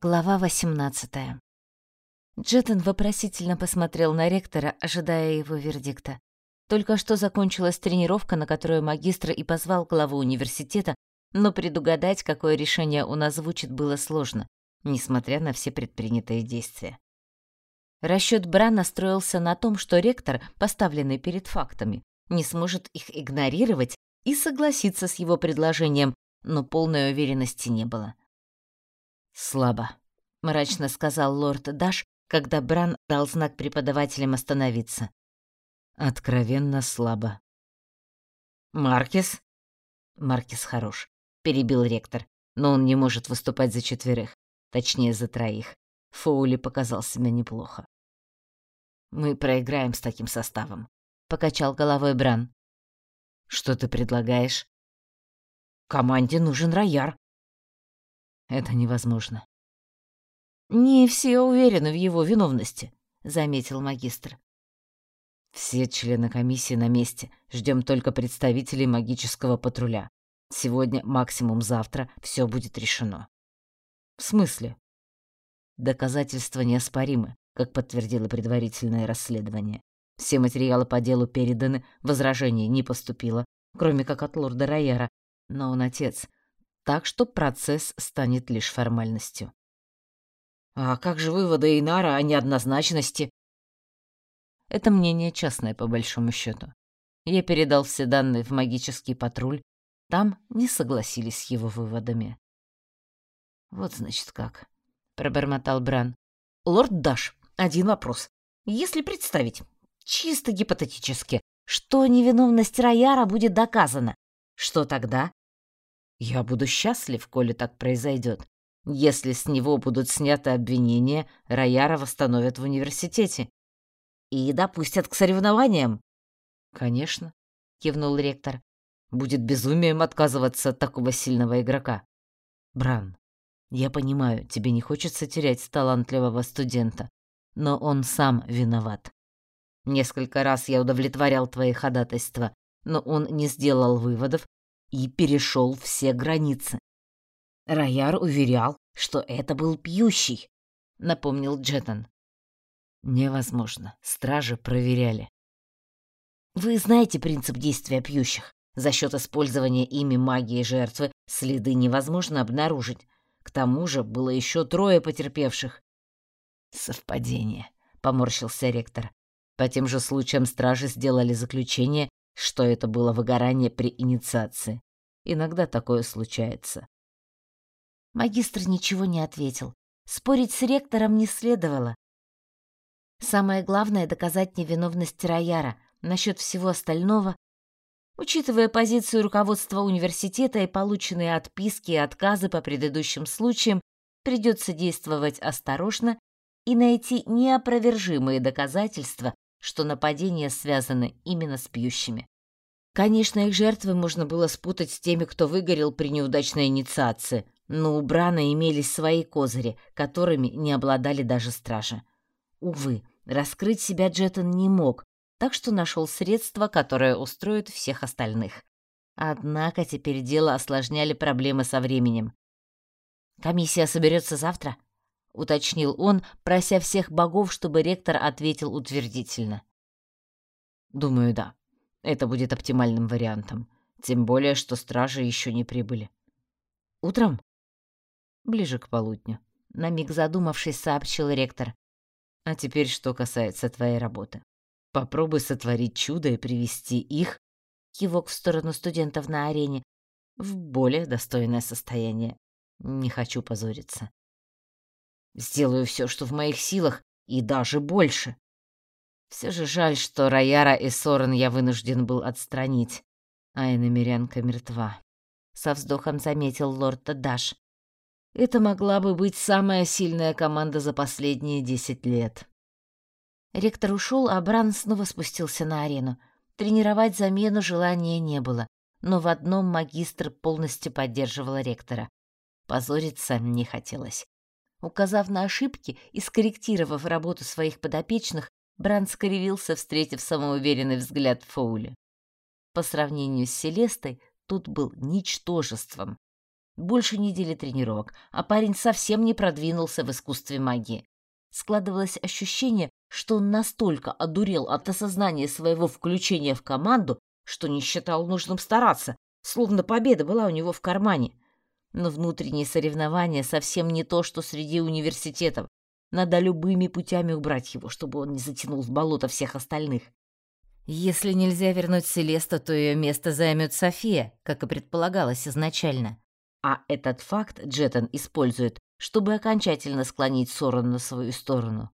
Глава 18. Джеттон вопросительно посмотрел на ректора, ожидая его вердикта. Только что закончилась тренировка, на которую магистр и позвал главу университета, но предугадать, какое решение он озвучит, было сложно, несмотря на все предпринятые действия. Расчёт Брана строился на том, что ректор, поставленный перед фактами, не сможет их игнорировать и согласиться с его предложением, но полной уверенности не было. «Слабо», — мрачно сказал лорд Даш, когда Бран дал знак преподавателям остановиться. «Откровенно слабо». «Маркес?» «Маркес хорош», — перебил ректор, «но он не может выступать за четверых, точнее, за троих. Фоули показал себя неплохо». «Мы проиграем с таким составом», — покачал головой Бран. «Что ты предлагаешь?» «Команде нужен рояр», это невозможно. Не все уверены в его виновности, заметил магистр. Все члены комиссии на месте. Ждем только представителей магического патруля. Сегодня, максимум завтра, все будет решено. В смысле? Доказательства неоспоримы, как подтвердило предварительное расследование. Все материалы по делу переданы, возражений не поступило, кроме как от лорда Райера. Но он отец, так что процесс станет лишь формальностью. А как же выводы Инара о неоднозначности? Это мнение частное, по большому счету. Я передал все данные в магический патруль, там не согласились с его выводами. Вот значит как, пробормотал Бран. Лорд Даш, один вопрос. Если представить, чисто гипотетически, что невиновность Рояра будет доказана, что тогда? Я буду счастлив, коли так произойдет. Если с него будут сняты обвинения, Рояра восстановят в университете. И допустят к соревнованиям. Конечно, кивнул ректор. Будет безумием отказываться от такого сильного игрока. Бран, я понимаю, тебе не хочется терять талантливого студента, но он сам виноват. Несколько раз я удовлетворял твои ходатайства, но он не сделал выводов и перешел все границы. Рояр уверял, что это был пьющий, напомнил Джеттон. Невозможно, стражи проверяли. Вы знаете принцип действия пьющих. За счет использования ими магии жертвы следы невозможно обнаружить. К тому же было еще трое потерпевших. Совпадение, поморщился ректор. По тем же случаям стражи сделали заключение, что это было выгорание при инициации. Иногда такое случается. Магистр ничего не ответил. Спорить с ректором не следовало. Самое главное — доказать невиновность Рояра. Насчет всего остального... Учитывая позицию руководства университета и полученные отписки и отказы по предыдущим случаям, придется действовать осторожно и найти неопровержимые доказательства, что нападения связаны именно с пьющими. Конечно, их жертвы можно было спутать с теми, кто выгорел при неудачной инициации, но у Брана имелись свои козыри, которыми не обладали даже стражи. Увы, раскрыть себя Джеттон не мог, так что нашел средство, которое устроит всех остальных. Однако теперь дело осложняли проблемы со временем. «Комиссия соберется завтра?» — уточнил он, прося всех богов, чтобы ректор ответил утвердительно. «Думаю, да. Это будет оптимальным вариантом. Тем более, что стражи еще не прибыли. Утром? Ближе к полудню. На миг задумавшись, сообщил ректор. А теперь, что касается твоей работы. Попробуй сотворить чудо и привести их, кивок в сторону студентов на арене, в более достойное состояние. Не хочу позориться. Сделаю все, что в моих силах, и даже больше. Все же жаль, что Рояра и Сорен я вынужден был отстранить. А иномерянка мертва. Со вздохом заметил лорд Даш. Это могла бы быть самая сильная команда за последние десять лет. Ректор ушел, а Бран снова спустился на арену. Тренировать замену желания не было, но в одном магистр полностью поддерживал ректора. Позориться не хотелось. Указав на ошибки и скорректировав работу своих подопечных, Бранд скривился, встретив самоуверенный взгляд Фоули. По сравнению с Селестой, тут был ничтожеством. Больше недели тренировок, а парень совсем не продвинулся в искусстве магии. Складывалось ощущение, что он настолько одурел от осознания своего включения в команду, что не считал нужным стараться, словно победа была у него в кармане. Но внутренние соревнования совсем не то, что среди университетов. Надо любыми путями убрать его, чтобы он не затянул в болото всех остальных. Если нельзя вернуть Селеста, то ее место займет София, как и предполагалось изначально. А этот факт Джеттон использует, чтобы окончательно склонить Сорон на свою сторону.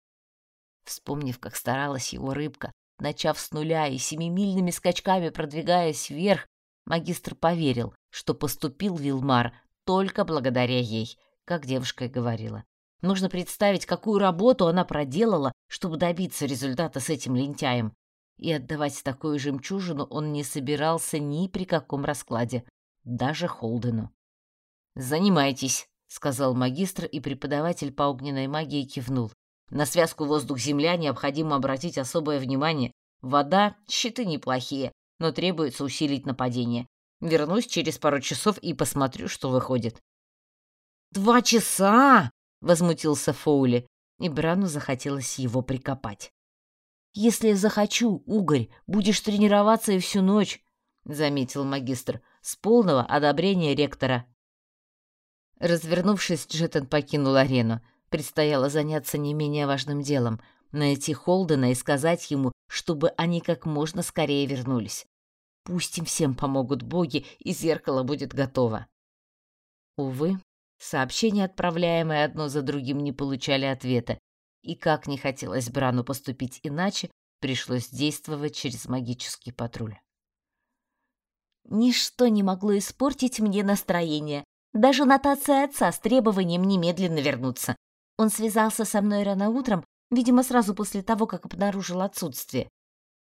Вспомнив, как старалась его рыбка, начав с нуля и семимильными скачками продвигаясь вверх, магистр поверил, что поступил Вилмар только благодаря ей, как девушка и говорила. Нужно представить, какую работу она проделала, чтобы добиться результата с этим лентяем и отдавать такую жемчужину он не собирался ни при каком раскладе, даже Холдену. «Занимайтесь», — сказал магистр, и преподаватель по огненной магии кивнул. «На связку воздух-земля необходимо обратить особое внимание. Вода — щиты неплохие, но требуется усилить нападение. Вернусь через пару часов и посмотрю, что выходит». «Два часа!» — возмутился Фоули, и Брану захотелось его прикопать. «Если захочу, Угорь, будешь тренироваться и всю ночь», — заметил магистр, с полного одобрения ректора. Развернувшись, Джеттон покинул арену. Предстояло заняться не менее важным делом — найти Холдена и сказать ему, чтобы они как можно скорее вернулись. Пусть им всем помогут боги, и зеркало будет готово. Увы, сообщения, отправляемые одно за другим, не получали ответа, и как не хотелось Брану поступить иначе, пришлось действовать через магический патруль. Ничто не могло испортить мне настроение. Даже нотация отца с требованием немедленно вернуться. Он связался со мной рано утром, видимо, сразу после того, как обнаружил отсутствие.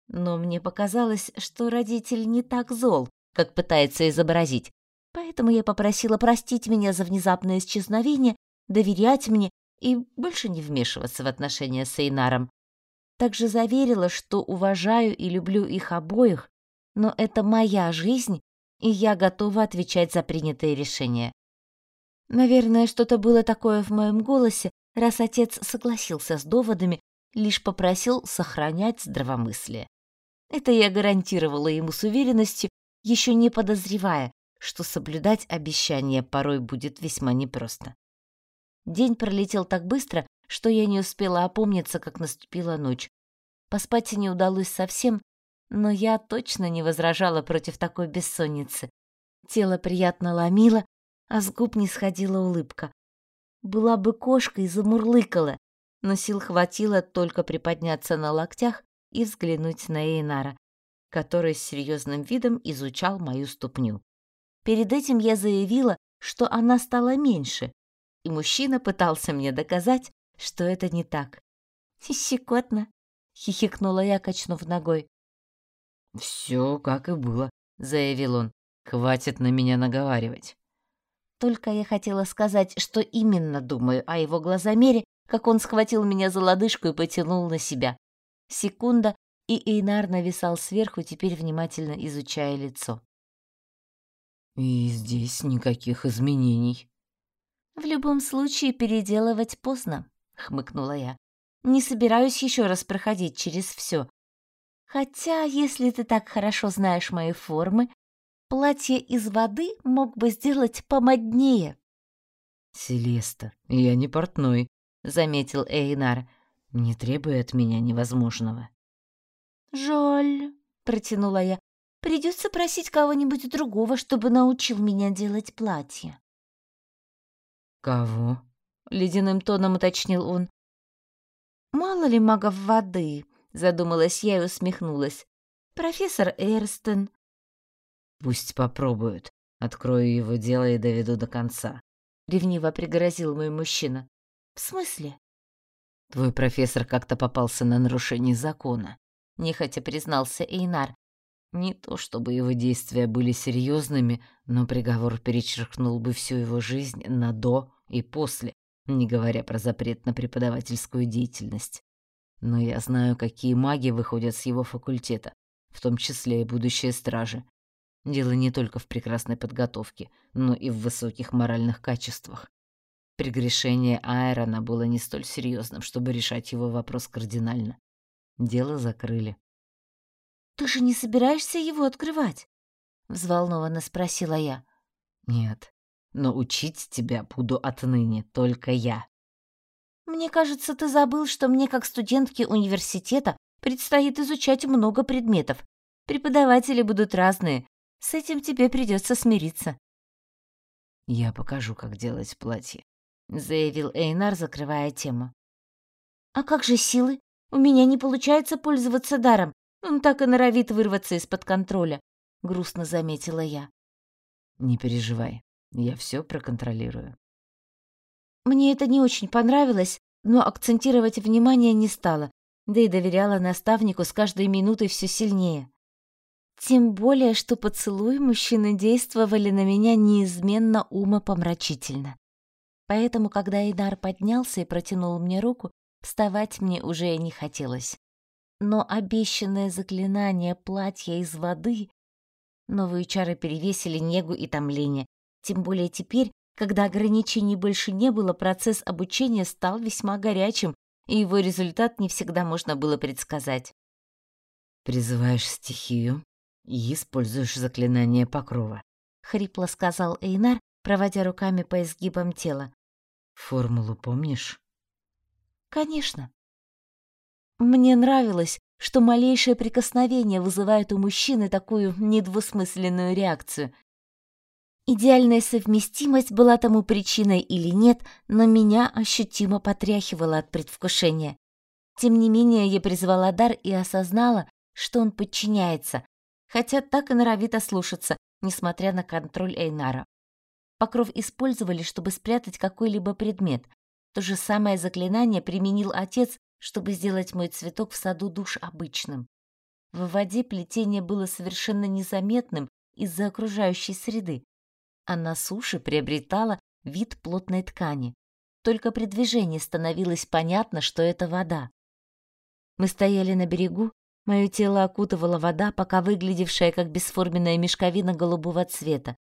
Но мне показалось, что родитель не так зол, как пытается изобразить. Поэтому я попросила простить меня за внезапное исчезновение, доверять мне и больше не вмешиваться в отношения с Эйнаром. Также заверила, что уважаю и люблю их обоих, но это моя жизнь, и я готова отвечать за принятые решения. Наверное, что-то было такое в моем голосе, раз отец согласился с доводами, лишь попросил сохранять здравомыслие. Это я гарантировала ему с уверенностью, еще не подозревая, что соблюдать обещания порой будет весьма непросто. День пролетел так быстро, что я не успела опомниться, как наступила ночь. Поспать не удалось совсем, но я точно не возражала против такой бессонницы. Тело приятно ломило, а с губ не сходила улыбка. Была бы кошкой, замурлыкала, но сил хватило только приподняться на локтях и взглянуть на Эйнара, который с серьезным видом изучал мою ступню. Перед этим я заявила, что она стала меньше, и мужчина пытался мне доказать, что это не так. «Щекотно», — хихикнула я, качнув ногой. «Все как и было», — заявил он. «Хватит на меня наговаривать». Только я хотела сказать, что именно думаю о его глазомере, как он схватил меня за лодыжку и потянул на себя. Секунда, и Эйнар нависал сверху, теперь внимательно изучая лицо. «И здесь никаких изменений», «В любом случае переделывать поздно», — хмыкнула я. «Не собираюсь еще раз проходить через все. Хотя, если ты так хорошо знаешь мои формы, платье из воды мог бы сделать помоднее». «Селеста, я не портной», — заметил Эйнар. «Не требуй от меня невозможного». «Жаль», — протянула я. «Придется просить кого-нибудь другого, чтобы научил меня делать платье». «Кого?» — ледяным тоном уточнил он. «Мало ли магов воды», — задумалась я и усмехнулась. «Профессор Эрстон». «Пусть попробуют. Открою его дело и доведу до конца», — ревниво пригрозил мой мужчина. «В смысле?» «Твой профессор как-то попался на нарушение закона», — нехотя признался Эйнар. Не то чтобы его действия были серьезными, но приговор перечеркнул бы всю его жизнь на «до» и «после», не говоря про запрет на преподавательскую деятельность. Но я знаю, какие маги выходят с его факультета, в том числе и будущие стражи. Дело не только в прекрасной подготовке, но и в высоких моральных качествах. Прегрешение Айрона было не столь серьезным, чтобы решать его вопрос кардинально. Дело закрыли. «Ты же не собираешься его открывать?» — взволнованно спросила я. «Нет, но учить тебя буду отныне только я». «Мне кажется, ты забыл, что мне, как студентке университета, предстоит изучать много предметов. Преподаватели будут разные, с этим тебе придется смириться. Я покажу, как делать платье, заявил Эйнар, закрывая тему. А как же силы? У меня не получается пользоваться даром. Он так и норовит вырваться из-под контроля, грустно заметила я. Не переживай, я все проконтролирую. Мне это не очень понравилось, но акцентировать внимание не стала, да и доверяла наставнику с каждой минутой все сильнее. Тем более, что поцелуй мужчины действовали на меня неизменно умопомрачительно. Поэтому, когда Идар поднялся и протянул мне руку, вставать мне уже не хотелось. Но обещанное заклинание платья из воды... Новые чары перевесили негу и томление. Тем более теперь, когда ограничений больше не было, процесс обучения стал весьма горячим, и его результат не всегда можно было предсказать. «Призываешь стихию?» и используешь заклинание покрова», — хрипло сказал Эйнар, проводя руками по изгибам тела. «Формулу помнишь?» «Конечно». Мне нравилось, что малейшее прикосновение вызывает у мужчины такую недвусмысленную реакцию. Идеальная совместимость была тому причиной или нет, но меня ощутимо потряхивало от предвкушения. Тем не менее, я призвала дар и осознала, что он подчиняется, хотя так и норовит ослушаться, несмотря на контроль Эйнара. Покров использовали, чтобы спрятать какой-либо предмет. То же самое заклинание применил отец, чтобы сделать мой цветок в саду душ обычным. В воде плетение было совершенно незаметным из-за окружающей среды, а на суше приобретало вид плотной ткани. Только при движении становилось понятно, что это вода. Мы стояли на берегу, Мое тело окутывала вода, пока выглядевшая как бесформенная мешковина голубого цвета.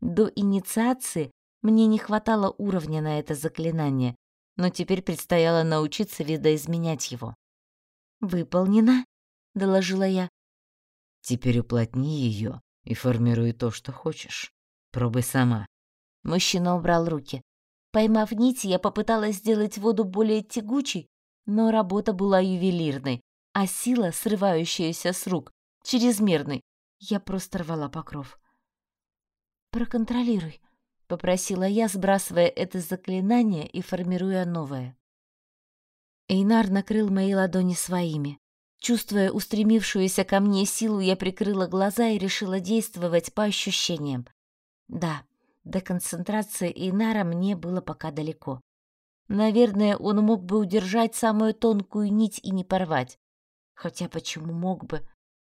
До инициации мне не хватало уровня на это заклинание, но теперь предстояло научиться видоизменять его. «Выполнено», — доложила я. «Теперь уплотни ее и формируй то, что хочешь. Пробуй сама». Мужчина убрал руки. Поймав нить, я попыталась сделать воду более тягучей, но работа была ювелирной а сила, срывающаяся с рук, чрезмерной. Я просто рвала покров. «Проконтролируй», — попросила я, сбрасывая это заклинание и формируя новое. Эйнар накрыл мои ладони своими. Чувствуя устремившуюся ко мне силу, я прикрыла глаза и решила действовать по ощущениям. Да, до концентрации Эйнара мне было пока далеко. Наверное, он мог бы удержать самую тонкую нить и не порвать. Хотя почему мог бы?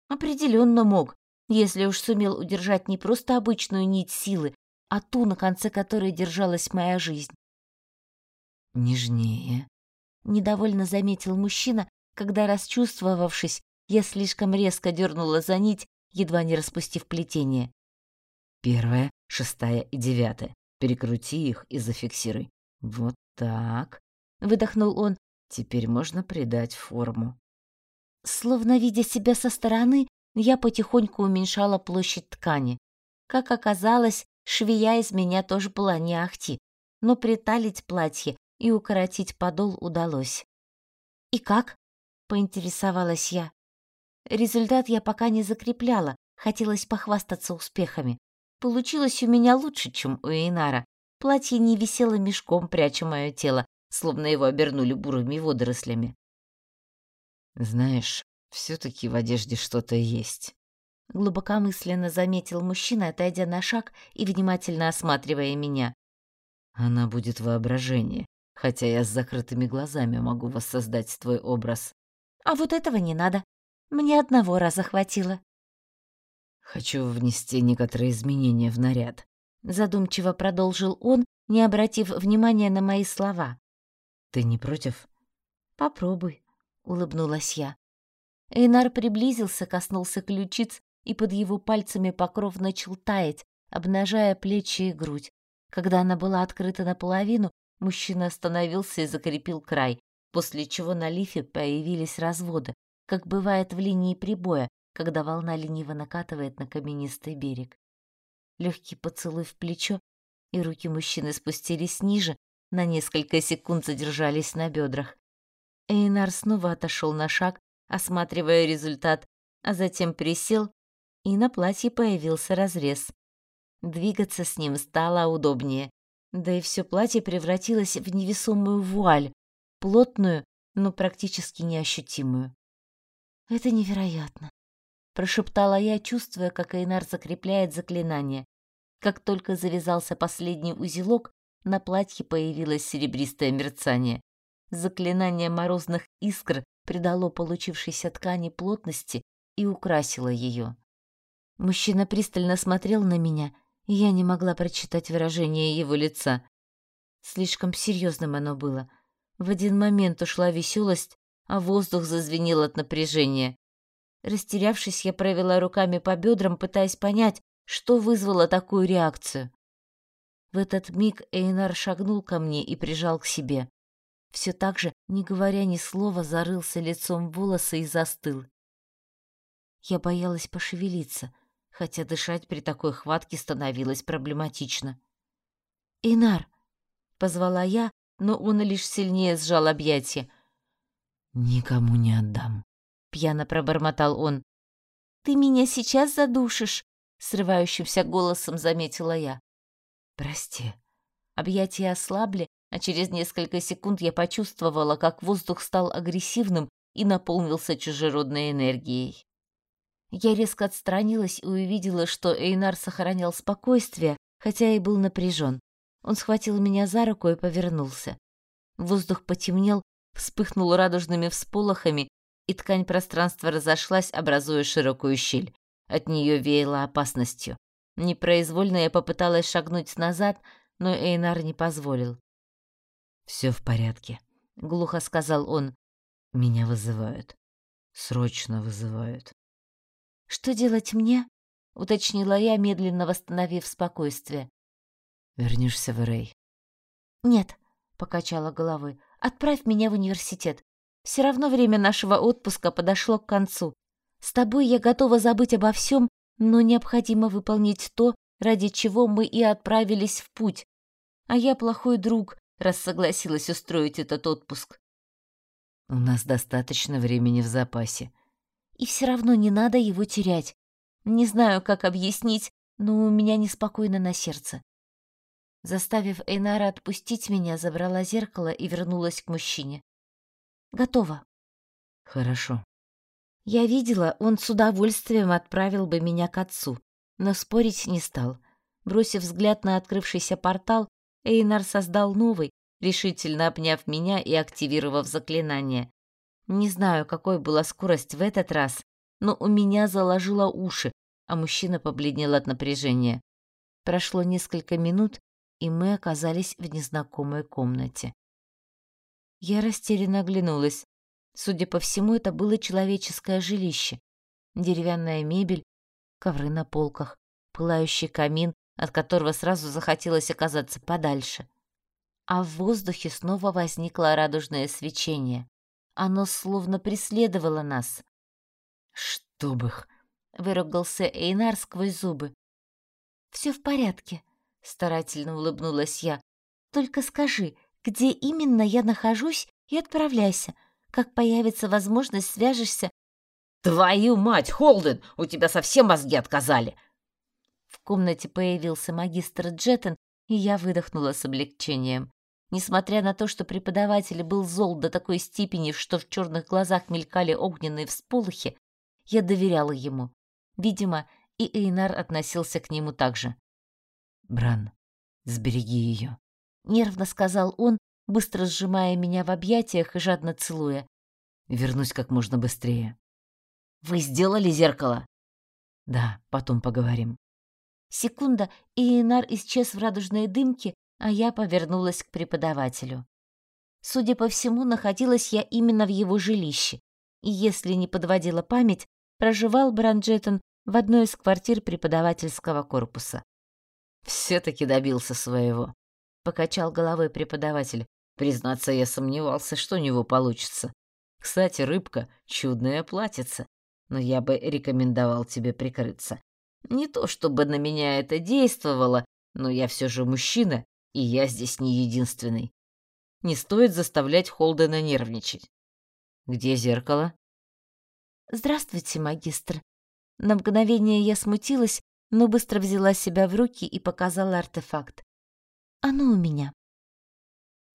Определенно мог, если уж сумел удержать не просто обычную нить силы, а ту, на конце которой держалась моя жизнь. «Нежнее», — недовольно заметил мужчина, когда, расчувствовавшись, я слишком резко дернула за нить, едва не распустив плетение. «Первая, шестая и девятая. Перекрути их и зафиксируй. Вот так», — выдохнул он. «Теперь можно придать форму». Словно видя себя со стороны, я потихоньку уменьшала площадь ткани. Как оказалось, швея из меня тоже была не ахти, но приталить платье и укоротить подол удалось. «И как?» — поинтересовалась я. Результат я пока не закрепляла, хотелось похвастаться успехами. Получилось у меня лучше, чем у Эйнара. Платье не висело мешком, пряча мое тело, словно его обернули бурыми водорослями. Знаешь, все таки в одежде что-то есть. Глубокомысленно заметил мужчина, отойдя на шаг и внимательно осматривая меня. Она будет воображение, хотя я с закрытыми глазами могу воссоздать твой образ. А вот этого не надо. Мне одного раза хватило. Хочу внести некоторые изменения в наряд. Задумчиво продолжил он, не обратив внимания на мои слова. Ты не против? Попробуй улыбнулась я. Эйнар приблизился, коснулся ключиц и под его пальцами покров начал таять, обнажая плечи и грудь. Когда она была открыта наполовину, мужчина остановился и закрепил край, после чего на лифе появились разводы, как бывает в линии прибоя, когда волна лениво накатывает на каменистый берег. Легкий поцелуй в плечо, и руки мужчины спустились ниже, на несколько секунд задержались на бедрах. Эйнар снова отошел на шаг, осматривая результат, а затем присел, и на платье появился разрез. Двигаться с ним стало удобнее, да и все платье превратилось в невесомую вуаль, плотную, но практически неощутимую. «Это невероятно», — прошептала я, чувствуя, как Эйнар закрепляет заклинание. Как только завязался последний узелок, на платье появилось серебристое мерцание. Заклинание морозных искр придало получившейся ткани плотности и украсило ее. Мужчина пристально смотрел на меня, и я не могла прочитать выражение его лица. Слишком серьезным оно было. В один момент ушла веселость, а воздух зазвенел от напряжения. Растерявшись, я провела руками по бедрам, пытаясь понять, что вызвало такую реакцию. В этот миг Эйнар шагнул ко мне и прижал к себе. Все так же, не говоря ни слова, зарылся лицом в волосы и застыл. Я боялась пошевелиться, хотя дышать при такой хватке становилось проблематично. «Эйнар!» — позвала я, но он лишь сильнее сжал объятия. «Никому не отдам», — пьяно пробормотал он. «Ты меня сейчас задушишь», — срывающимся голосом заметила я. «Прости». Объятия ослабли, а через несколько секунд я почувствовала, как воздух стал агрессивным и наполнился чужеродной энергией. Я резко отстранилась и увидела, что Эйнар сохранял спокойствие, хотя и был напряжен. Он схватил меня за руку и повернулся. Воздух потемнел, вспыхнул радужными всполохами, и ткань пространства разошлась, образуя широкую щель. От нее веяло опасностью. Непроизвольно я попыталась шагнуть назад, но Эйнар не позволил. Все в порядке», — глухо сказал он. «Меня вызывают. Срочно вызывают». «Что делать мне?» — уточнила я, медленно восстановив спокойствие. Вернешься в Рей. «Нет», — покачала головой, — «отправь меня в университет. Все равно время нашего отпуска подошло к концу. С тобой я готова забыть обо всем но необходимо выполнить то, ради чего мы и отправились в путь. А я плохой друг, раз согласилась устроить этот отпуск. У нас достаточно времени в запасе. И все равно не надо его терять. Не знаю, как объяснить, но у меня неспокойно на сердце. Заставив Эйнара отпустить меня, забрала зеркало и вернулась к мужчине. Готово. Хорошо. Я видела, он с удовольствием отправил бы меня к отцу, но спорить не стал. Бросив взгляд на открывшийся портал, Эйнар создал новый, решительно обняв меня и активировав заклинание. Не знаю, какой была скорость в этот раз, но у меня заложило уши, а мужчина побледнел от напряжения. Прошло несколько минут, и мы оказались в незнакомой комнате. Я растерянно оглянулась. Судя по всему, это было человеческое жилище. Деревянная мебель, ковры на полках, пылающий камин, от которого сразу захотелось оказаться подальше. А в воздухе снова возникло радужное свечение. Оно словно преследовало нас. «Чтоб их!» — выругался Эйнар сквозь зубы. «Все в порядке», — старательно улыбнулась я. «Только скажи, где именно я нахожусь, и отправляйся. Как появится возможность, свяжешься. Твою мать, Холден, у тебя совсем мозги отказали. В комнате появился магистр Джеттон, и я выдохнула с облегчением. Несмотря на то, что преподаватель был зол до такой степени, что в черных глазах мелькали огненные всполохи, я доверяла ему. Видимо, и Эйнар относился к нему так же. «Бран, сбереги ее», — нервно сказал он, быстро сжимая меня в объятиях и жадно целуя. «Вернусь как можно быстрее». «Вы сделали зеркало?» «Да, потом поговорим». Секунда, и Инар исчез в радужной дымке, а я повернулась к преподавателю. Судя по всему, находилась я именно в его жилище. И если не подводила память, проживал Бранджеттон в одной из квартир преподавательского корпуса. «Все-таки добился своего», — покачал головой преподаватель. Признаться, я сомневался, что у него получится. Кстати, рыбка — чудная платьица, но я бы рекомендовал тебе прикрыться. Не то чтобы на меня это действовало, но я все же мужчина, и я здесь не единственный. Не стоит заставлять Холдена нервничать. Где зеркало? Здравствуйте, магистр. На мгновение я смутилась, но быстро взяла себя в руки и показала артефакт. Оно у меня.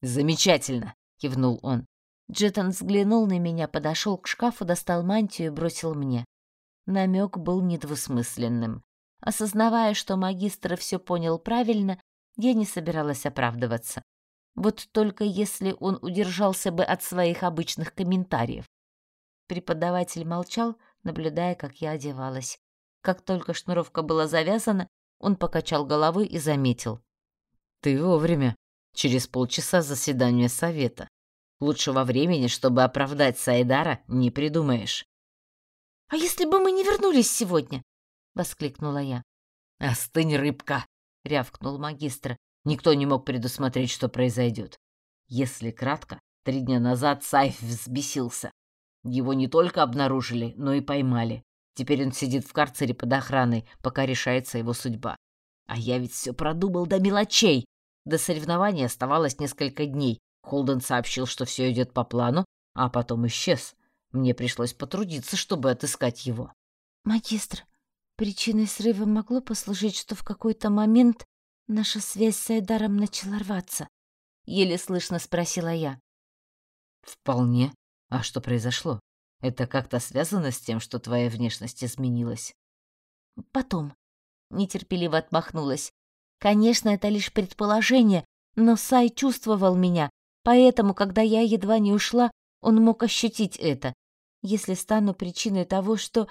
Замечательно, кивнул он. Джеттон взглянул на меня, подошел к шкафу, достал мантию и бросил мне. Намек был недвусмысленным. Осознавая, что магистр все понял правильно, я не собиралась оправдываться. Вот только если он удержался бы от своих обычных комментариев. Преподаватель молчал, наблюдая, как я одевалась. Как только шнуровка была завязана, он покачал головой и заметил. «Ты вовремя. Через полчаса заседания совета. Лучшего времени, чтобы оправдать Сайдара, не придумаешь». «А если бы мы не вернулись сегодня?» — воскликнула я. «Остынь, рыбка!» — рявкнул магистр. Никто не мог предусмотреть, что произойдет. Если кратко, три дня назад Сайф взбесился. Его не только обнаружили, но и поймали. Теперь он сидит в карцере под охраной, пока решается его судьба. А я ведь все продумал до мелочей. До соревнования оставалось несколько дней. Холден сообщил, что все идет по плану, а потом исчез. Мне пришлось потрудиться, чтобы отыскать его. «Магистр, причиной срыва могло послужить, что в какой-то момент наша связь с Айдаром начала рваться?» — еле слышно спросила я. «Вполне. А что произошло? Это как-то связано с тем, что твоя внешность изменилась?» «Потом». Нетерпеливо отмахнулась. «Конечно, это лишь предположение, но Сай чувствовал меня, поэтому, когда я едва не ушла, он мог ощутить это. Если стану причиной того, что...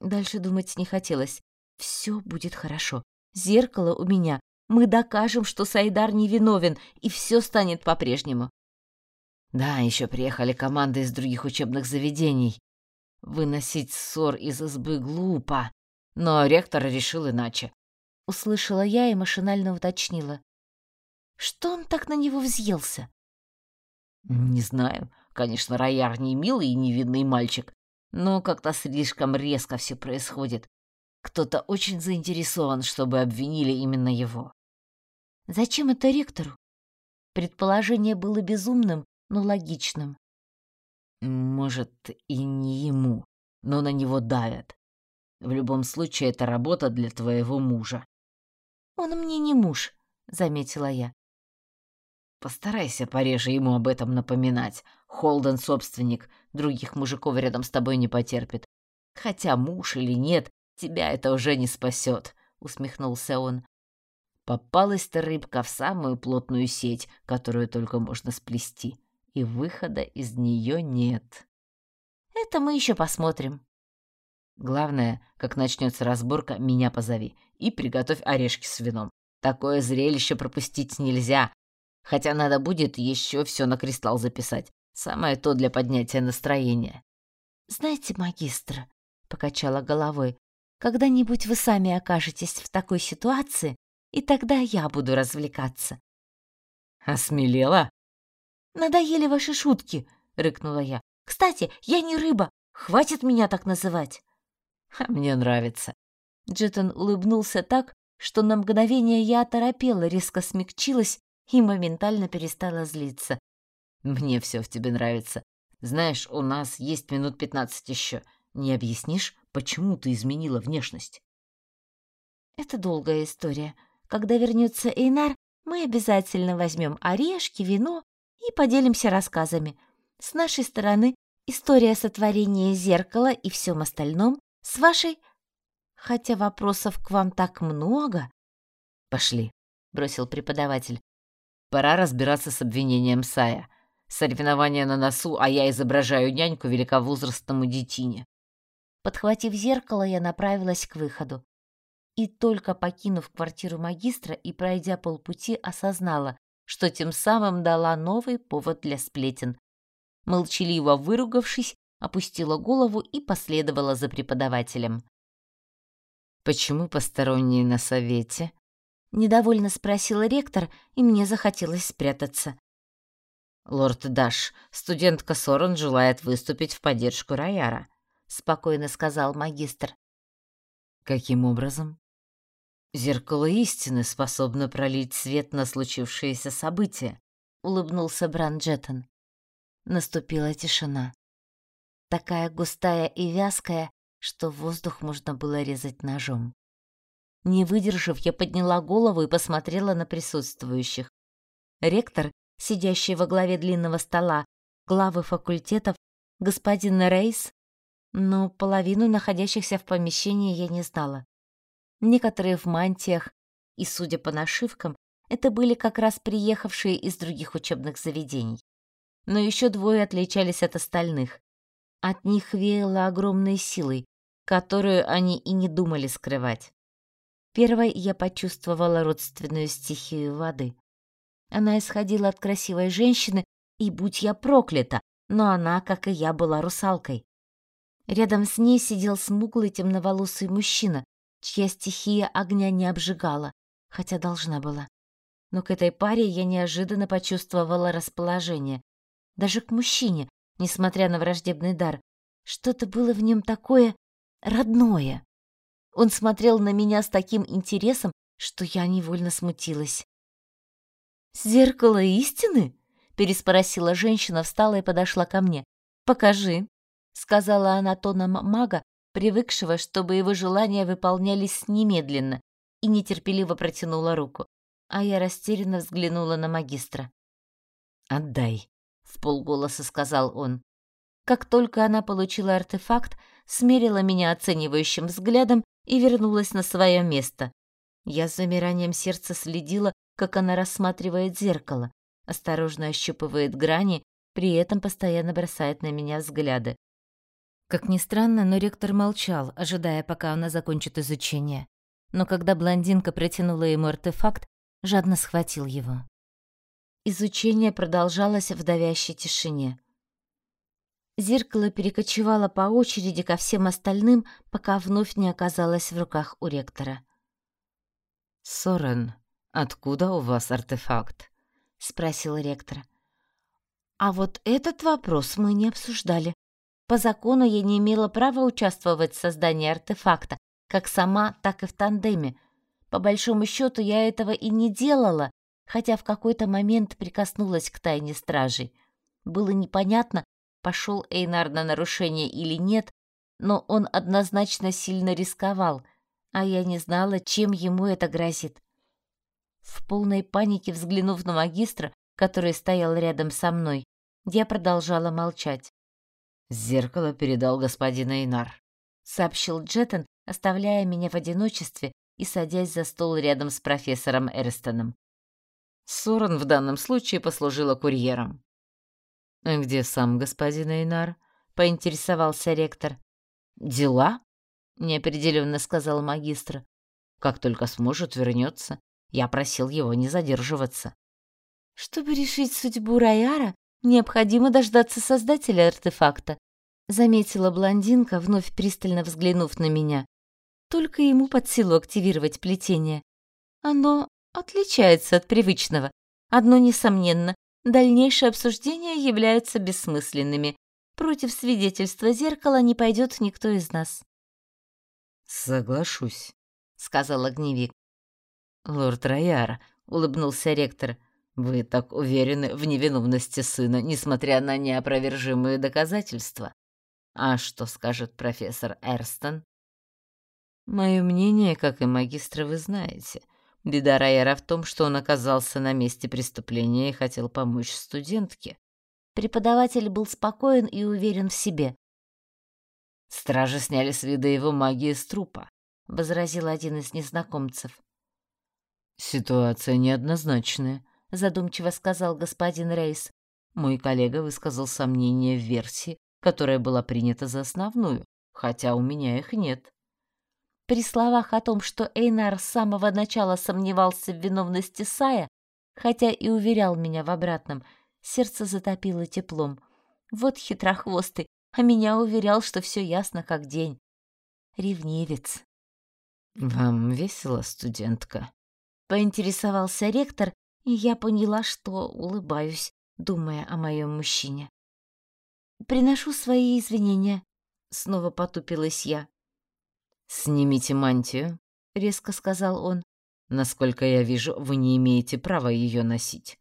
Дальше думать не хотелось. Все будет хорошо. Зеркало у меня. Мы докажем, что Сайдар невиновен, и все станет по-прежнему. Да, еще приехали команды из других учебных заведений. Выносить ссор из избы глупо, но ректор решил иначе. Услышала я и машинально уточнила. Что он так на него взъелся? Не знаю. Конечно, Рояр не милый и невинный мальчик, но как-то слишком резко все происходит. Кто-то очень заинтересован, чтобы обвинили именно его. Зачем это ректору? Предположение было безумным, но логичным. Может, и не ему, но на него давят. В любом случае, это работа для твоего мужа. Он мне не муж, заметила я. Постарайся пореже ему об этом напоминать. Холден собственник, других мужиков рядом с тобой не потерпит. Хотя муж или нет, тебя это уже не спасет, усмехнулся он. Попалась ты рыбка в самую плотную сеть, которую только можно сплести и выхода из нее нет. Это мы еще посмотрим. Главное, как начнется разборка, меня позови и приготовь орешки с вином. Такое зрелище пропустить нельзя. Хотя надо будет еще все на кристалл записать. Самое то для поднятия настроения. Знаете, магистр, покачала головой, когда-нибудь вы сами окажетесь в такой ситуации, и тогда я буду развлекаться. Осмелела? «Надоели ваши шутки!» — рыкнула я. «Кстати, я не рыба! Хватит меня так называть!» «А мне нравится!» Джеттон улыбнулся так, что на мгновение я оторопела, резко смягчилась и моментально перестала злиться. «Мне все в тебе нравится. Знаешь, у нас есть минут пятнадцать еще. Не объяснишь, почему ты изменила внешность?» «Это долгая история. Когда вернется Эйнар, мы обязательно возьмем орешки, вино и поделимся рассказами. С нашей стороны история сотворения зеркала и всем остальном, с вашей... Хотя вопросов к вам так много. Пошли, бросил преподаватель. Пора разбираться с обвинением Сая. Соревнования на носу, а я изображаю няньку великовозрастному детине. Подхватив зеркало, я направилась к выходу. И только покинув квартиру магистра и пройдя полпути, осознала, что тем самым дала новый повод для сплетен. Молчаливо выругавшись, опустила голову и последовала за преподавателем. Почему посторонние на совете? Недовольно спросил ректор, и мне захотелось спрятаться. Лорд Даш, студентка Сорон желает выступить в поддержку Рояра, спокойно сказал магистр. Каким образом? Зеркало истины способно пролить свет на случившееся событие, улыбнулся Бранджеттон. Наступила тишина. Такая густая и вязкая, что воздух можно было резать ножом. Не выдержав, я подняла голову и посмотрела на присутствующих. Ректор, сидящий во главе длинного стола, главы факультетов, господин Рейс, но половину находящихся в помещении я не знала. Некоторые в мантиях, и, судя по нашивкам, это были как раз приехавшие из других учебных заведений. Но еще двое отличались от остальных. От них веяло огромной силой, которую они и не думали скрывать. Первой я почувствовала родственную стихию воды. Она исходила от красивой женщины, и будь я проклята, но она, как и я, была русалкой. Рядом с ней сидел смуглый темноволосый мужчина, чья стихия огня не обжигала, хотя должна была. Но к этой паре я неожиданно почувствовала расположение. Даже к мужчине, несмотря на враждебный дар. Что-то было в нем такое родное. Он смотрел на меня с таким интересом, что я невольно смутилась. «Зеркало истины?» — переспросила женщина, встала и подошла ко мне. «Покажи», — сказала она тоном мага, привыкшего, чтобы его желания выполнялись немедленно, и нетерпеливо протянула руку. А я растерянно взглянула на магистра. «Отдай», — в полголоса сказал он. Как только она получила артефакт, смерила меня оценивающим взглядом и вернулась на свое место. Я с замиранием сердца следила, как она рассматривает зеркало, осторожно ощупывает грани, при этом постоянно бросает на меня взгляды. Как ни странно, но ректор молчал, ожидая, пока она закончит изучение. Но когда блондинка протянула ему артефакт, жадно схватил его. Изучение продолжалось в давящей тишине. Зеркало перекочевало по очереди ко всем остальным, пока вновь не оказалось в руках у ректора. «Сорен, откуда у вас артефакт?» — спросил ректор. «А вот этот вопрос мы не обсуждали. По закону я не имела права участвовать в создании артефакта, как сама, так и в тандеме. По большому счету я этого и не делала, хотя в какой-то момент прикоснулась к тайне стражей. Было непонятно, пошел Эйнар на нарушение или нет, но он однозначно сильно рисковал, а я не знала, чем ему это грозит. В полной панике взглянув на магистра, который стоял рядом со мной, я продолжала молчать. «Зеркало передал господин Эйнар», — сообщил Джеттон, оставляя меня в одиночестве и садясь за стол рядом с профессором Эрстоном. Сорен в данном случае послужила курьером. «Где сам господин Эйнар?» — поинтересовался ректор. «Дела?» — неопределенно сказал магистр. «Как только сможет, вернется. Я просил его не задерживаться». «Чтобы решить судьбу Раяра, необходимо дождаться создателя артефакта», — заметила блондинка, вновь пристально взглянув на меня. «Только ему под силу активировать плетение. Оно отличается от привычного. Одно несомненно, Дальнейшие обсуждения являются бессмысленными. Против свидетельства зеркала не пойдет никто из нас. «Соглашусь», — сказал огневик. «Лорд Рояр», — улыбнулся ректор, — «вы так уверены в невиновности сына, несмотря на неопровержимые доказательства. А что скажет профессор Эрстон?» «Мое мнение, как и магистра, вы знаете», Беда Райера в том, что он оказался на месте преступления и хотел помочь студентке. Преподаватель был спокоен и уверен в себе. «Стражи сняли с вида его магии с трупа», — возразил один из незнакомцев. «Ситуация неоднозначная», — задумчиво сказал господин Рейс. Мой коллега высказал сомнения в версии, которая была принята за основную, хотя у меня их нет. При словах о том, что Эйнар с самого начала сомневался в виновности Сая, хотя и уверял меня в обратном, сердце затопило теплом. Вот хитрохвостый, а меня уверял, что все ясно как день. Ревнивец. «Вам весело, студентка?» — поинтересовался ректор, и я поняла, что улыбаюсь, думая о моем мужчине. «Приношу свои извинения», — снова потупилась я. «Снимите мантию», — резко сказал он. «Насколько я вижу, вы не имеете права ее носить».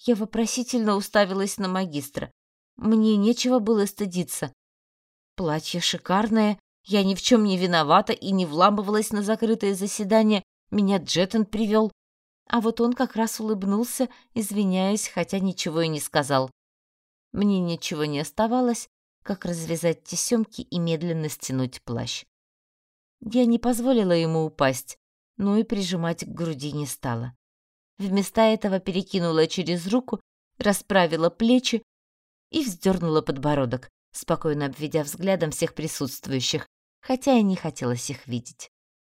Я вопросительно уставилась на магистра. Мне нечего было стыдиться. Платье шикарное, я ни в чем не виновата и не вламывалась на закрытое заседание. Меня Джеттон привел. А вот он как раз улыбнулся, извиняясь, хотя ничего и не сказал. Мне ничего не оставалось, как развязать тесемки и медленно стянуть плащ. Я не позволила ему упасть, но и прижимать к груди не стала. Вместо этого перекинула через руку, расправила плечи и вздернула подбородок, спокойно обведя взглядом всех присутствующих, хотя и не хотелось их видеть.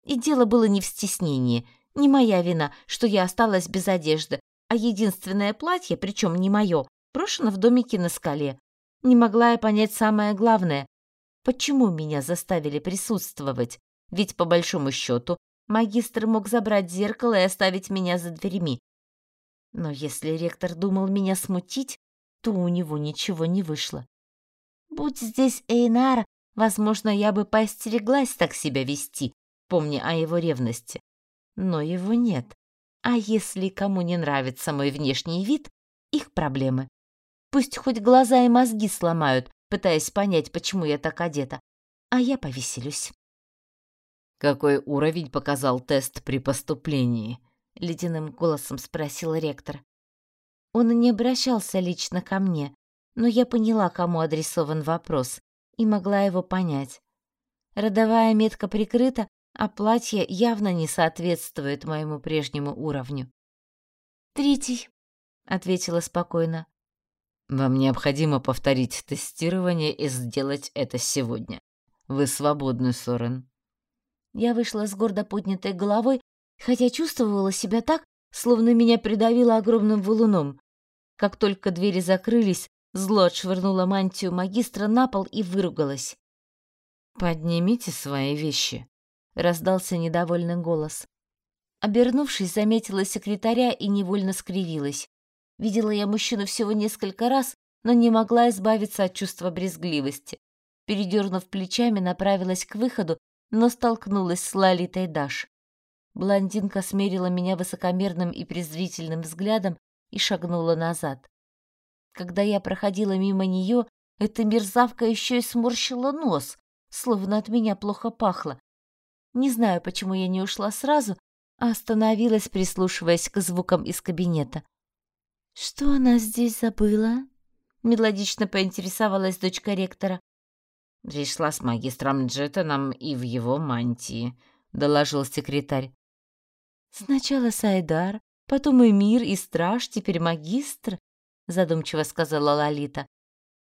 И дело было не в стеснении, не моя вина, что я осталась без одежды, а единственное платье, причем не мое, брошено в домике на скале. Не могла я понять самое главное. Почему меня заставили присутствовать? Ведь, по большому счету, магистр мог забрать зеркало и оставить меня за дверьми. Но если ректор думал меня смутить, то у него ничего не вышло. Будь здесь Эйнар, возможно, я бы поостереглась так себя вести, помня о его ревности. Но его нет. А если кому не нравится мой внешний вид, их проблемы. Пусть хоть глаза и мозги сломают, пытаясь понять, почему я так одета, а я повеселюсь. «Какой уровень показал тест при поступлении?» — ледяным голосом спросил ректор. Он не обращался лично ко мне, но я поняла, кому адресован вопрос, и могла его понять. Родовая метка прикрыта, а платье явно не соответствует моему прежнему уровню. «Третий», — ответила спокойно. «Вам необходимо повторить тестирование и сделать это сегодня. Вы свободны, Сорен». Я вышла с гордо поднятой головой, хотя чувствовала себя так, словно меня придавило огромным валуном. Как только двери закрылись, зло отшвырнула мантию магистра на пол и выругалась. «Поднимите свои вещи», — раздался недовольный голос. Обернувшись, заметила секретаря и невольно скривилась. Видела я мужчину всего несколько раз, но не могла избавиться от чувства брезгливости. Передернув плечами, направилась к выходу, но столкнулась с Лолитой Даш. Блондинка смерила меня высокомерным и презрительным взглядом и шагнула назад. Когда я проходила мимо нее, эта мерзавка еще и сморщила нос, словно от меня плохо пахло. Не знаю, почему я не ушла сразу, а остановилась, прислушиваясь к звукам из кабинета. «Что она здесь забыла?» — мелодично поинтересовалась дочка ректора. «Пришла с магистром Джеттоном и в его мантии», — доложил секретарь. «Сначала Сайдар, потом и мир, и страж, теперь магистр», — задумчиво сказала Лолита.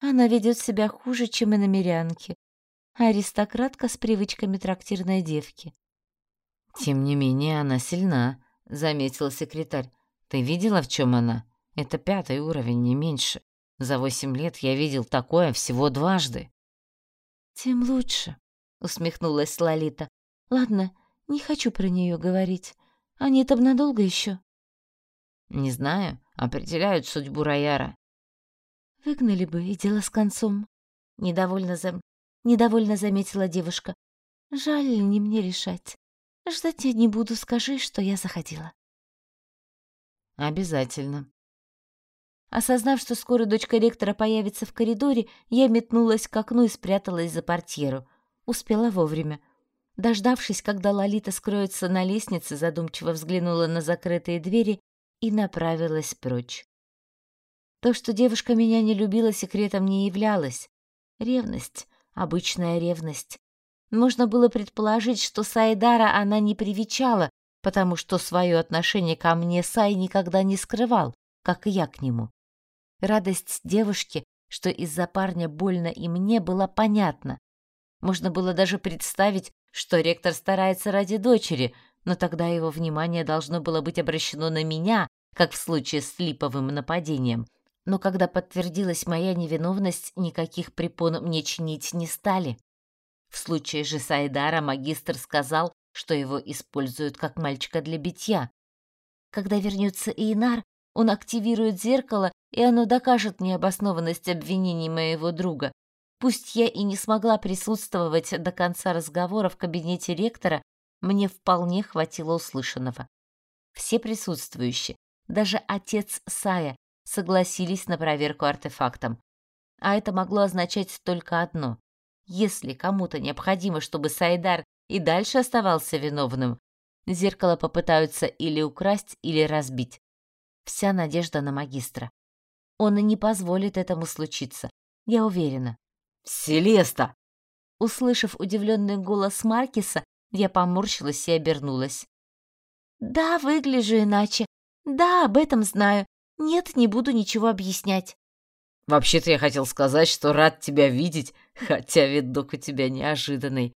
«Она ведет себя хуже, чем и намерянки. Аристократка с привычками трактирной девки». «Тем не менее она сильна», — заметил секретарь. «Ты видела, в чем она? Это пятый уровень, не меньше. За восемь лет я видел такое всего дважды». «Тем лучше», — усмехнулась Лолита. «Ладно, не хочу про нее говорить. Они там надолго еще?» «Не знаю. Определяют судьбу Рояра». «Выгнали бы, и дело с концом», — недовольно, зам... недовольно заметила девушка. «Жаль не мне решать. Ждать я не буду, скажи, что я заходила». «Обязательно», Осознав, что скоро дочка ректора появится в коридоре, я метнулась к окну и спряталась за портьеру. Успела вовремя. Дождавшись, когда Лолита скроется на лестнице, задумчиво взглянула на закрытые двери и направилась прочь. То, что девушка меня не любила, секретом не являлось. Ревность, обычная ревность. Можно было предположить, что Сайдара она не привечала, потому что свое отношение ко мне Сай никогда не скрывал, как и я к нему. Радость девушки, что из-за парня больно и мне, была понятна. Можно было даже представить, что ректор старается ради дочери, но тогда его внимание должно было быть обращено на меня, как в случае с липовым нападением. Но когда подтвердилась моя невиновность, никаких препон мне чинить не стали. В случае же Сайдара магистр сказал, что его используют как мальчика для битья. Когда вернется Эйнар, он активирует зеркало, и оно докажет необоснованность обвинений моего друга. Пусть я и не смогла присутствовать до конца разговора в кабинете ректора, мне вполне хватило услышанного. Все присутствующие, даже отец Сая, согласились на проверку артефактом. А это могло означать только одно. Если кому-то необходимо, чтобы Сайдар и дальше оставался виновным, зеркало попытаются или украсть, или разбить. Вся надежда на магистра. Он и не позволит этому случиться, я уверена. «Селеста!» Услышав удивленный голос Маркиса, я поморщилась и обернулась. «Да, выгляжу иначе. Да, об этом знаю. Нет, не буду ничего объяснять». «Вообще-то я хотел сказать, что рад тебя видеть, хотя видок у тебя неожиданный.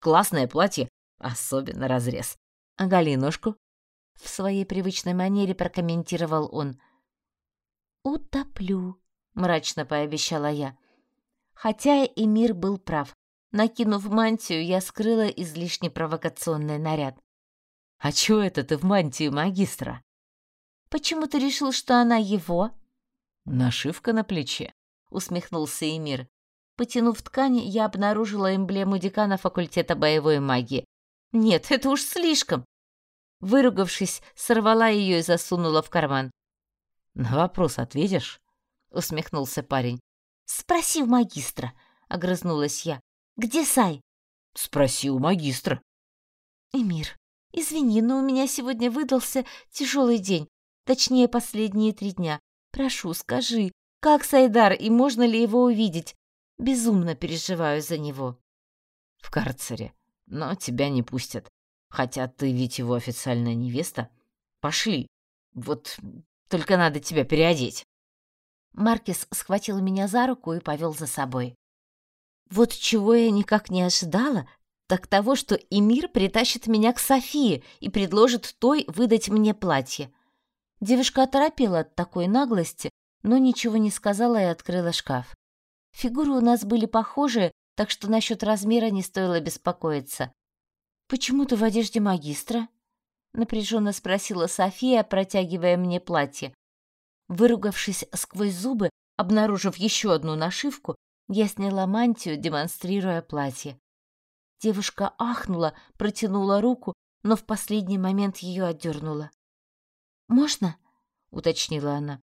Классное платье, особенно разрез. Оголи ножку». В своей привычной манере прокомментировал он. «Утоплю», — мрачно пообещала я. Хотя и мир был прав. Накинув мантию, я скрыла излишне провокационный наряд. «А чего это ты в мантию магистра?» «Почему ты решил, что она его?» «Нашивка на плече», — усмехнулся Эмир. Потянув ткань, я обнаружила эмблему декана факультета боевой магии. «Нет, это уж слишком!» Выругавшись, сорвала ее и засунула в карман. «На вопрос ответишь?» — усмехнулся парень. «Спроси у магистра», — огрызнулась я. «Где Сай?» «Спроси у магистра». «Эмир, извини, но у меня сегодня выдался тяжелый день, точнее, последние три дня. Прошу, скажи, как Сайдар и можно ли его увидеть? Безумно переживаю за него». «В карцере, но тебя не пустят. Хотя ты ведь его официальная невеста. Пошли. Вот только надо тебя переодеть». Маркис схватил меня за руку и повел за собой. Вот чего я никак не ожидала, так того, что Эмир притащит меня к Софии и предложит той выдать мне платье. Девушка оторопела от такой наглости, но ничего не сказала и открыла шкаф. Фигуры у нас были похожие, так что насчет размера не стоило беспокоиться. «Почему ты в одежде магистра?» — напряженно спросила София, протягивая мне платье. Выругавшись сквозь зубы, обнаружив еще одну нашивку, я сняла мантию, демонстрируя платье. Девушка ахнула, протянула руку, но в последний момент ее отдернула. «Можно?» — уточнила она.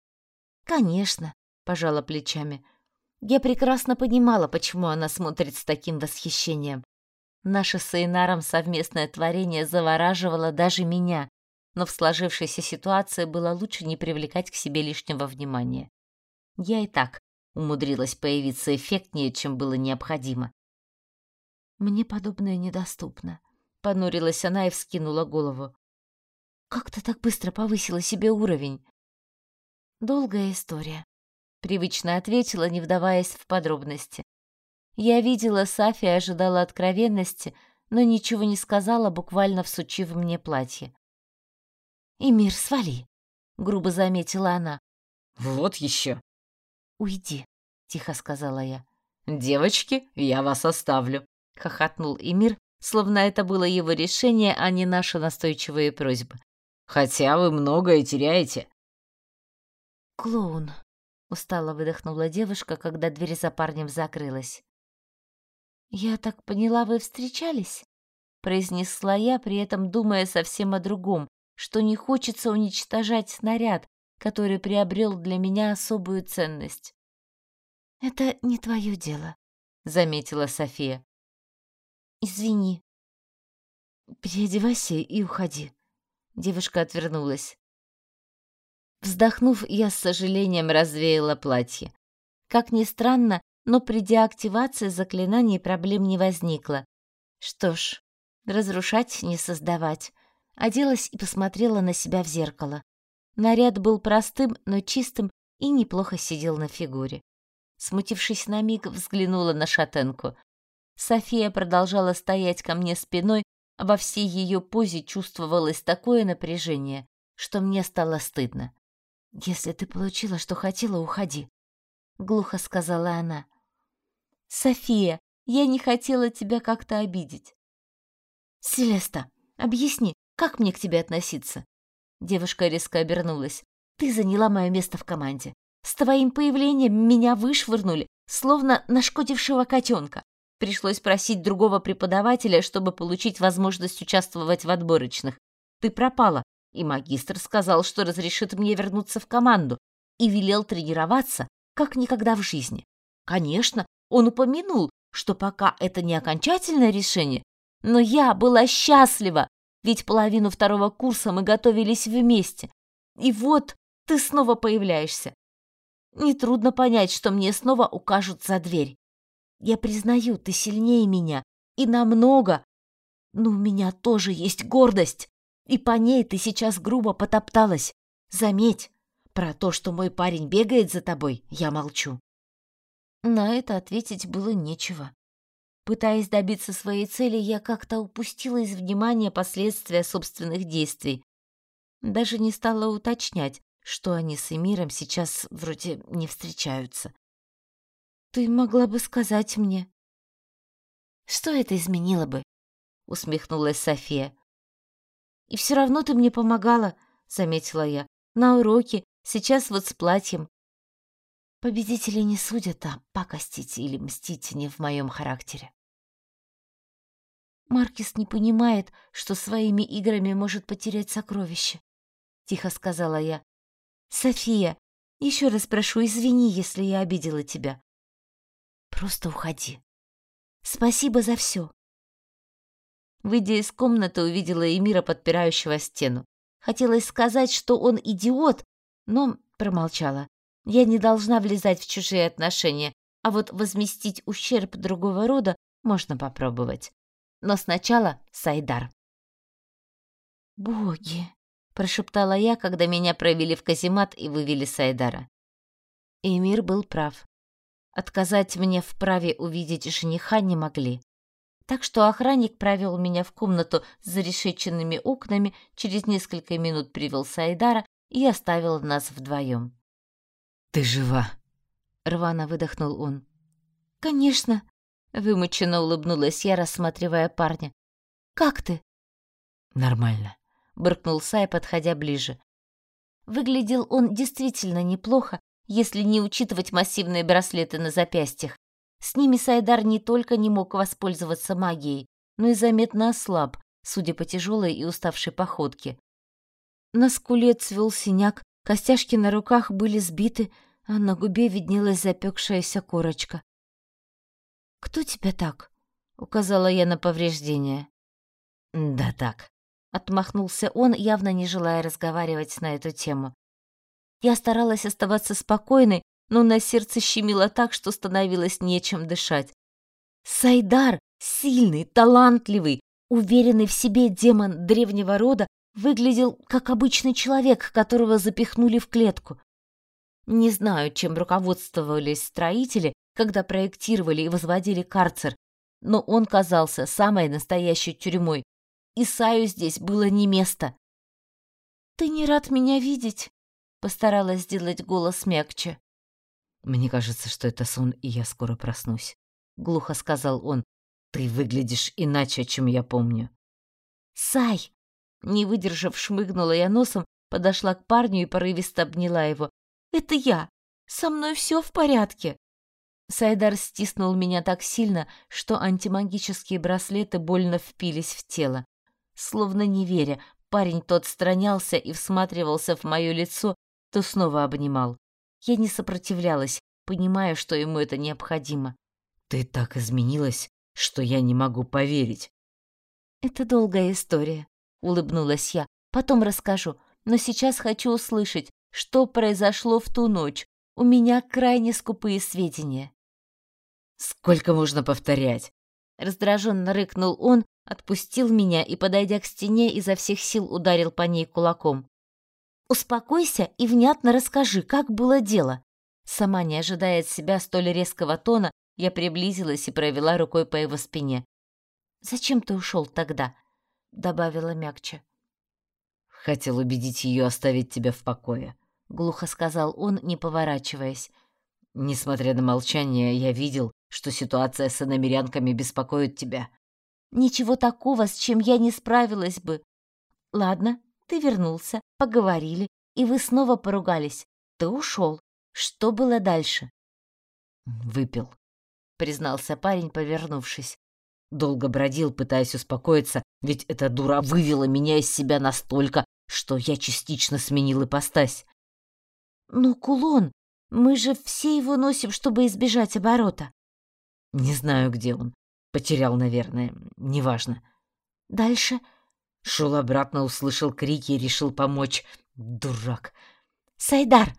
«Конечно», — пожала плечами. Я прекрасно понимала, почему она смотрит с таким восхищением. Наше с Эйнаром совместное творение завораживало даже меня, но в сложившейся ситуации было лучше не привлекать к себе лишнего внимания. Я и так умудрилась появиться эффектнее, чем было необходимо. «Мне подобное недоступно», — понурилась она и вскинула голову. «Как ты так быстро повысила себе уровень?» «Долгая история», — привычно ответила, не вдаваясь в подробности. Я видела, Сафи ожидала откровенности, но ничего не сказала, буквально всучив мне платье. И мир свали», — грубо заметила она. «Вот еще». «Уйди», — тихо сказала я. «Девочки, я вас оставлю», — хохотнул Эмир, словно это было его решение, а не наши настойчивые просьбы. «Хотя вы многое теряете». «Клоун», — устало выдохнула девушка, когда дверь за парнем закрылась. «Я так поняла, вы встречались?» — произнесла я, при этом думая совсем о другом, что не хочется уничтожать снаряд, который приобрел для меня особую ценность. «Это не твое дело», — заметила София. «Извини». «Переодевайся и уходи». Девушка отвернулась. Вздохнув, я с сожалением развеяла платье. Как ни странно, но при деактивации заклинаний проблем не возникло. Что ж, разрушать не создавать. Оделась и посмотрела на себя в зеркало. Наряд был простым, но чистым и неплохо сидел на фигуре. Смутившись на миг, взглянула на шатенку. София продолжала стоять ко мне спиной, во всей ее позе чувствовалось такое напряжение, что мне стало стыдно. «Если ты получила, что хотела, уходи», — глухо сказала она. «София, я не хотела тебя как-то обидеть». «Селеста», Объясни, как мне к тебе относиться?» Девушка резко обернулась. «Ты заняла мое место в команде. С твоим появлением меня вышвырнули, словно нашкодившего котенка. Пришлось просить другого преподавателя, чтобы получить возможность участвовать в отборочных. Ты пропала, и магистр сказал, что разрешит мне вернуться в команду, и велел тренироваться, как никогда в жизни. Конечно, он упомянул, что пока это не окончательное решение, но я была счастлива, ведь половину второго курса мы готовились вместе. И вот ты снова появляешься. Нетрудно понять, что мне снова укажут за дверь. Я признаю, ты сильнее меня, и намного. Но у меня тоже есть гордость, и по ней ты сейчас грубо потопталась. Заметь, про то, что мой парень бегает за тобой, я молчу. На это ответить было нечего. Пытаясь добиться своей цели, я как-то упустила из внимания последствия собственных действий. Даже не стала уточнять, что они с Эмиром сейчас вроде не встречаются. «Ты могла бы сказать мне». «Что это изменило бы?» — усмехнулась София. «И все равно ты мне помогала», — заметила я. «На уроке, сейчас вот с платьем. Победители не судят, а пакостить или мстить не в моем характере. Маркис не понимает, что своими играми может потерять сокровище, тихо сказала я. София, еще раз прошу, извини, если я обидела тебя. Просто уходи. Спасибо за все. Выйдя из комнаты, увидела Эмира, подпирающего стену. Хотелось сказать, что он идиот, но промолчала. Я не должна влезать в чужие отношения, а вот возместить ущерб другого рода можно попробовать. Но сначала Сайдар. «Боги!» — прошептала я, когда меня провели в каземат и вывели Сайдара. Эмир был прав. Отказать мне в праве увидеть жениха не могли. Так что охранник провел меня в комнату с зарешеченными окнами, через несколько минут привел Сайдара и оставил нас вдвоем. «Ты жива!» — рвано выдохнул он. «Конечно!» — вымученно улыбнулась я, рассматривая парня. «Как ты?» «Нормально», — буркнул Сай, подходя ближе. Выглядел он действительно неплохо, если не учитывать массивные браслеты на запястьях. С ними Сайдар не только не мог воспользоваться магией, но и заметно ослаб, судя по тяжелой и уставшей походке. На скуле цвел синяк, Костяшки на руках были сбиты, а на губе виднелась запекшаяся корочка. «Кто тебя так?» — указала я на повреждение. «Да так», — отмахнулся он, явно не желая разговаривать на эту тему. Я старалась оставаться спокойной, но на сердце щемило так, что становилось нечем дышать. Сайдар, сильный, талантливый, уверенный в себе демон древнего рода, выглядел как обычный человек, которого запихнули в клетку. Не знаю, чем руководствовались строители, когда проектировали и возводили карцер, но он казался самой настоящей тюрьмой. Исаю здесь было не место. «Ты не рад меня видеть?» — постаралась сделать голос мягче. «Мне кажется, что это сон, и я скоро проснусь», — глухо сказал он. «Ты выглядишь иначе, чем я помню». «Сай!» Не выдержав, шмыгнула я носом, подошла к парню и порывисто обняла его. «Это я! Со мной все в порядке!» Сайдар стиснул меня так сильно, что антимагические браслеты больно впились в тело. Словно не веря, парень то отстранялся и всматривался в мое лицо, то снова обнимал. Я не сопротивлялась, понимая, что ему это необходимо. «Ты так изменилась, что я не могу поверить». «Это долгая история», улыбнулась я. Потом расскажу, но сейчас хочу услышать, что произошло в ту ночь. У меня крайне скупые сведения. Сколько можно повторять? Раздраженно рыкнул он, отпустил меня и, подойдя к стене, изо всех сил ударил по ней кулаком. «Успокойся и внятно расскажи, как было дело». Сама не ожидая от себя столь резкого тона, я приблизилась и провела рукой по его спине. «Зачем ты ушел тогда? добавила мягче. Хотел убедить ее оставить тебя в покое, глухо сказал он, не поворачиваясь. Несмотря на молчание, я видел, что ситуация с иномерянками беспокоит тебя. Ничего такого, с чем я не справилась бы. Ладно, ты вернулся, поговорили, и вы снова поругались. Ты ушел. Что было дальше? Выпил, признался парень, повернувшись. Долго бродил, пытаясь успокоиться, ведь эта дура вывела меня из себя настолько, что я частично сменил ипостась. «Ну, кулон, мы же все его носим, чтобы избежать оборота». «Не знаю, где он. Потерял, наверное. Неважно». «Дальше?» Шел обратно, услышал крики и решил помочь. Дурак. «Сайдар!»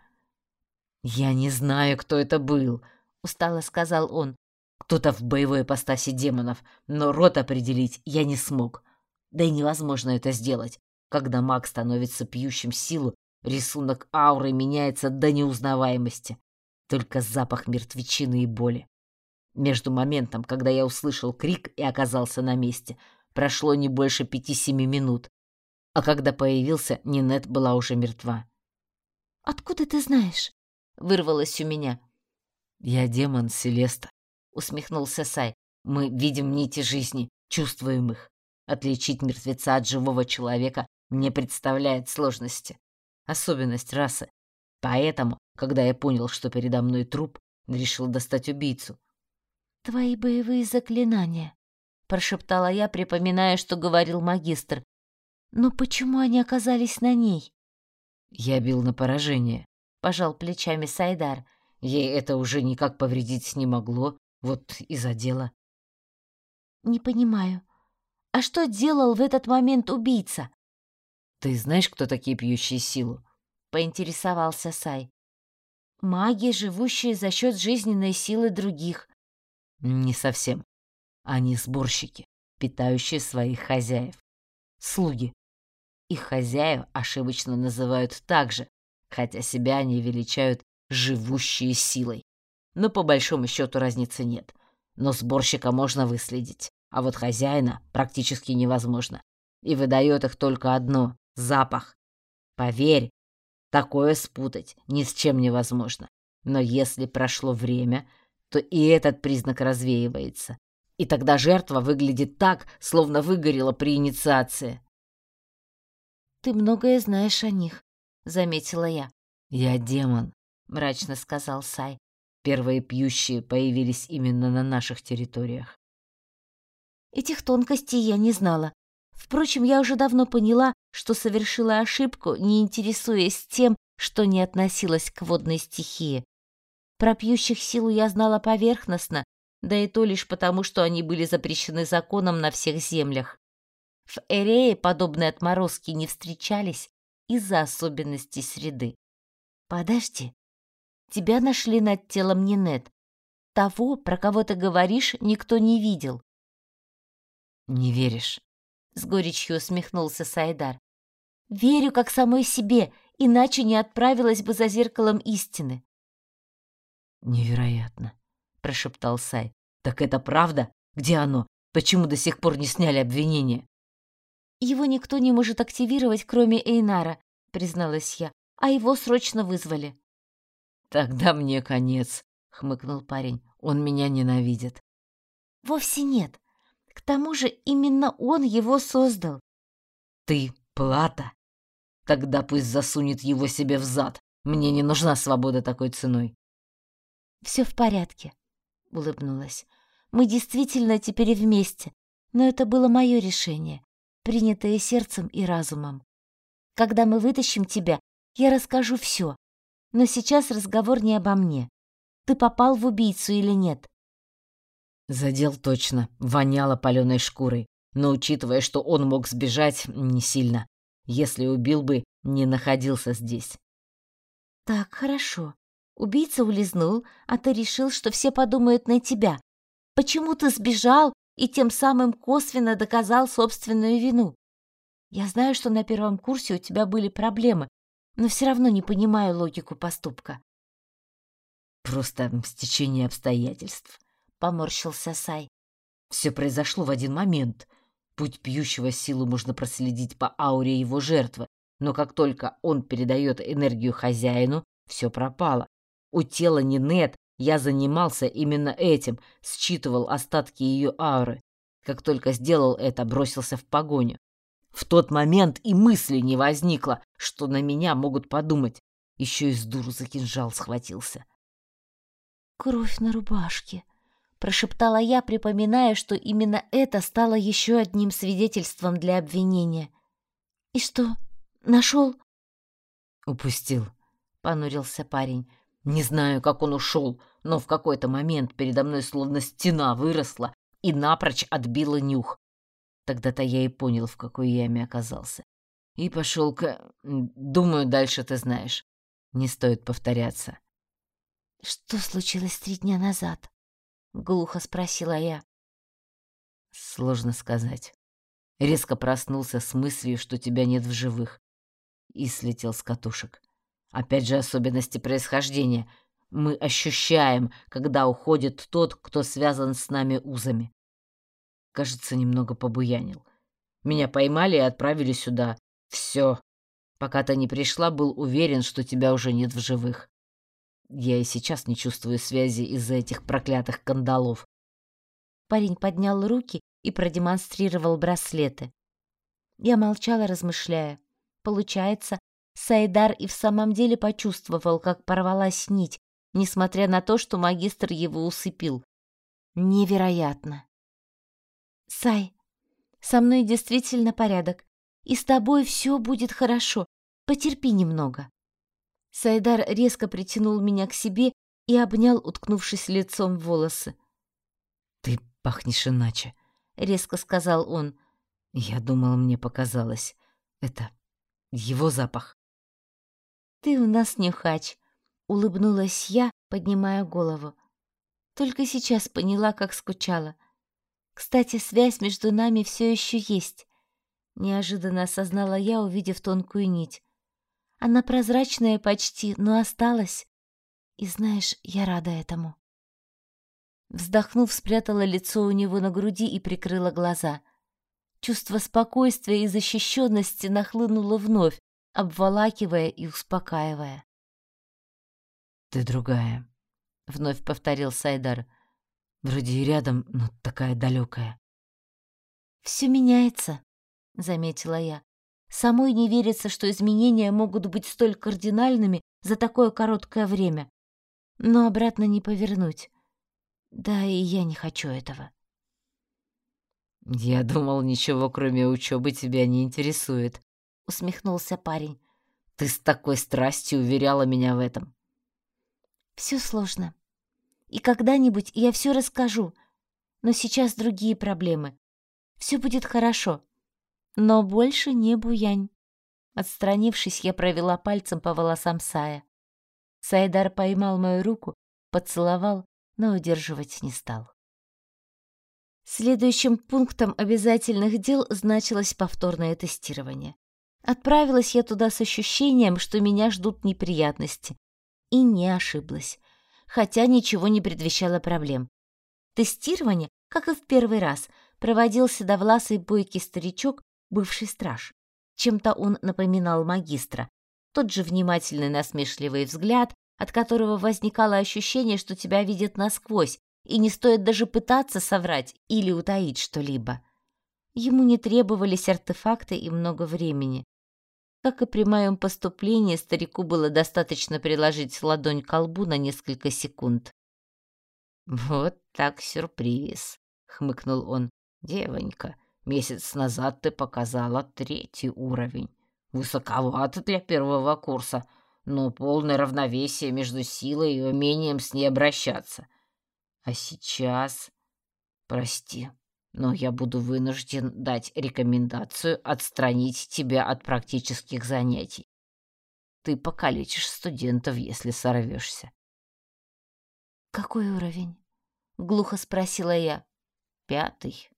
«Я не знаю, кто это был», — устало сказал он. «Кто-то в боевой ипостаси демонов, но рот определить я не смог. Да и невозможно это сделать. Когда маг становится пьющим силу, рисунок ауры меняется до неузнаваемости. Только запах мертвечины и боли. Между моментом, когда я услышал крик и оказался на месте, прошло не больше пяти-семи минут. А когда появился, Нинет была уже мертва. «Откуда ты знаешь?» — вырвалось у меня. «Я демон Селеста», — усмехнулся Сай. «Мы видим нити жизни, чувствуем их. Отличить мертвеца от живого человека не представляет сложности. Особенность расы. Поэтому, когда я понял, что передо мной труп, решил достать убийцу. «Твои боевые заклинания», — прошептала я, припоминая, что говорил магистр. «Но почему они оказались на ней?» «Я бил на поражение», — пожал плечами Сайдар. Ей это уже никак повредить не могло, вот и задело. «Не понимаю. А что делал в этот момент убийца?» «Ты знаешь, кто такие пьющие силу?» — поинтересовался Сай. «Маги, живущие за счет жизненной силы других». «Не совсем. Они сборщики, питающие своих хозяев. Слуги. Их хозяев ошибочно называют так же, хотя себя они величают живущие силой. Но по большому счету разницы нет. Но сборщика можно выследить, а вот хозяина практически невозможно. И выдает их только одно запах. Поверь, такое спутать ни с чем невозможно. Но если прошло время, то и этот признак развеивается. И тогда жертва выглядит так, словно выгорела при инициации. «Ты многое знаешь о них», — заметила я. «Я демон», — мрачно сказал Сай. «Первые пьющие появились именно на наших территориях». Этих тонкостей я не знала, Впрочем, я уже давно поняла, что совершила ошибку, не интересуясь тем, что не относилось к водной стихии. Про пьющих силу я знала поверхностно, да и то лишь потому, что они были запрещены законом на всех землях. В Эрее подобные отморозки не встречались из-за особенностей среды. Подожди, тебя нашли над телом Нинет. Того, про кого ты говоришь, никто не видел. Не веришь? с горечью усмехнулся Сайдар. Верю как самой себе, иначе не отправилась бы за зеркалом истины. Невероятно, прошептал Сай. Так это правда? Где оно? Почему до сих пор не сняли обвинение? Его никто не может активировать, кроме Эйнара, призналась я. А его срочно вызвали. Тогда мне конец, хмыкнул парень. Он меня ненавидит. Вовсе нет. К тому же именно он его создал. Ты плата? Тогда пусть засунет его себе в зад. Мне не нужна свобода такой ценой. Все в порядке, улыбнулась. Мы действительно теперь вместе, но это было мое решение, принятое сердцем и разумом. Когда мы вытащим тебя, я расскажу все. Но сейчас разговор не обо мне. Ты попал в убийцу или нет? Задел точно, воняло паленой шкурой. Но учитывая, что он мог сбежать, не сильно. Если убил бы, не находился здесь. Так, хорошо. Убийца улизнул, а ты решил, что все подумают на тебя. Почему ты сбежал и тем самым косвенно доказал собственную вину? Я знаю, что на первом курсе у тебя были проблемы, но все равно не понимаю логику поступка. Просто стечение обстоятельств поморщился Сай. Все произошло в один момент. Путь пьющего силу можно проследить по ауре его жертвы, но как только он передает энергию хозяину, все пропало. У тела Нинет я занимался именно этим, считывал остатки ее ауры. Как только сделал это, бросился в погоню. В тот момент и мысли не возникло, что на меня могут подумать. Еще и с дуру за кинжал схватился. «Кровь на рубашке», — прошептала я, припоминая, что именно это стало еще одним свидетельством для обвинения. «И что, нашел?» «Упустил», — понурился парень. «Не знаю, как он ушел, но в какой-то момент передо мной словно стена выросла и напрочь отбила нюх. Тогда-то я и понял, в какой яме оказался. И пошел к... Думаю, дальше ты знаешь. Не стоит повторяться. «Что случилось три дня назад?» — глухо спросила я. Сложно сказать. Резко проснулся с мыслью, что тебя нет в живых. И слетел с катушек. Опять же особенности происхождения. Мы ощущаем, когда уходит тот, кто связан с нами узами. Кажется, немного побуянил. Меня поймали и отправили сюда. Все. Пока ты не пришла, был уверен, что тебя уже нет в живых. Я и сейчас не чувствую связи из-за этих проклятых кандалов. Парень поднял руки и продемонстрировал браслеты. Я молчала, размышляя. Получается, Сайдар и в самом деле почувствовал, как порвалась нить, несмотря на то, что магистр его усыпил. Невероятно. Сай, со мной действительно порядок, и с тобой все будет хорошо. Потерпи немного. Сайдар резко притянул меня к себе и обнял, уткнувшись лицом в волосы. «Ты пахнешь иначе», — резко сказал он. «Я думал, мне показалось. Это его запах». «Ты у нас нюхач», — улыбнулась я, поднимая голову. Только сейчас поняла, как скучала. Кстати, связь между нами все еще есть. Неожиданно осознала я, увидев тонкую нить. Она прозрачная почти, но осталась. И знаешь, я рада этому. Вздохнув, спрятала лицо у него на груди и прикрыла глаза. Чувство спокойствия и защищенности нахлынуло вновь, обволакивая и успокаивая. «Ты другая», — вновь повторил Сайдар. «Вроде и рядом, но такая далекая». «Все меняется», — заметила я. Самой не верится, что изменения могут быть столь кардинальными за такое короткое время. Но обратно не повернуть. Да и я не хочу этого. «Я думал, ничего кроме учебы тебя не интересует», — усмехнулся парень. «Ты с такой страстью уверяла меня в этом». «Все сложно. И когда-нибудь я все расскажу. Но сейчас другие проблемы. Все будет хорошо. Но больше не буянь. Отстранившись, я провела пальцем по волосам Сая. Сайдар поймал мою руку, поцеловал, но удерживать не стал. Следующим пунктом обязательных дел значилось повторное тестирование. Отправилась я туда с ощущением, что меня ждут неприятности. И не ошиблась. Хотя ничего не предвещало проблем. Тестирование, как и в первый раз, проводил седовласый бойкий старичок бывший страж. Чем-то он напоминал магистра. Тот же внимательный насмешливый взгляд, от которого возникало ощущение, что тебя видят насквозь, и не стоит даже пытаться соврать или утаить что-либо. Ему не требовались артефакты и много времени. Как и при моем поступлении, старику было достаточно приложить ладонь к колбу на несколько секунд. «Вот так сюрприз», — хмыкнул он. «Девонька, Месяц назад ты показала третий уровень. Высоковато для первого курса, но полное равновесие между силой и умением с ней обращаться. А сейчас... Прости, но я буду вынужден дать рекомендацию отстранить тебя от практических занятий. Ты покалечишь студентов, если сорвешься. «Какой уровень?» — глухо спросила я. «Пятый»,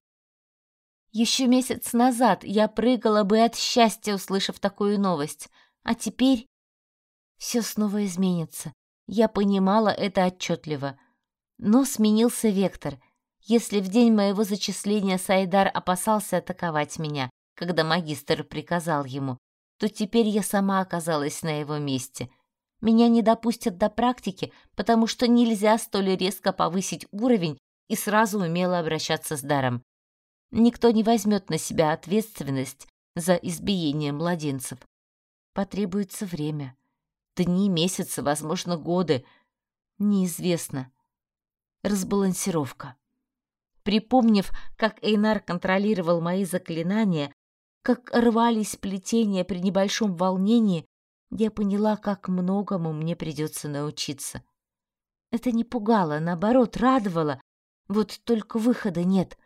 еще месяц назад я прыгала бы от счастья, услышав такую новость. А теперь все снова изменится. Я понимала это отчетливо. Но сменился вектор. Если в день моего зачисления Сайдар опасался атаковать меня, когда магистр приказал ему, то теперь я сама оказалась на его месте. Меня не допустят до практики, потому что нельзя столь резко повысить уровень и сразу умело обращаться с даром. Никто не возьмет на себя ответственность за избиение младенцев. Потребуется время. Дни, месяцы, возможно, годы. Неизвестно. Разбалансировка. Припомнив, как Эйнар контролировал мои заклинания, как рвались плетения при небольшом волнении, я поняла, как многому мне придется научиться. Это не пугало, наоборот, радовало. Вот только выхода нет.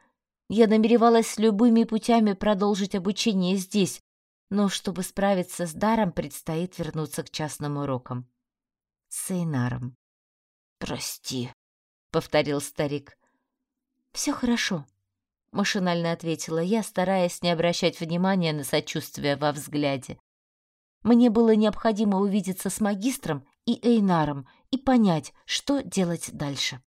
Я намеревалась любыми путями продолжить обучение здесь, но чтобы справиться с даром, предстоит вернуться к частным урокам. С Эйнаром. «Прости», — повторил старик. «Все хорошо», — машинально ответила я, стараясь не обращать внимания на сочувствие во взгляде. Мне было необходимо увидеться с магистром и Эйнаром и понять, что делать дальше.